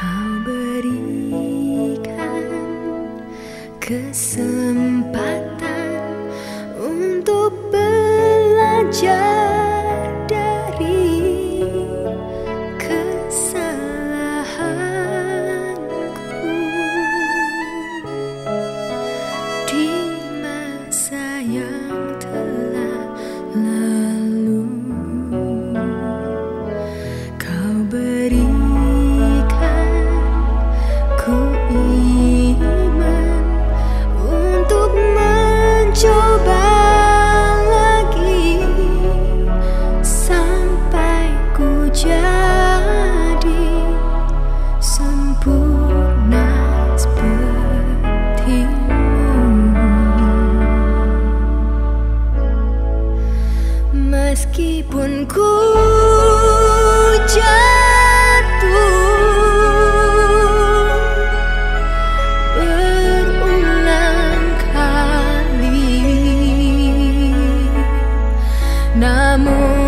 Kau berikan kesempatan namun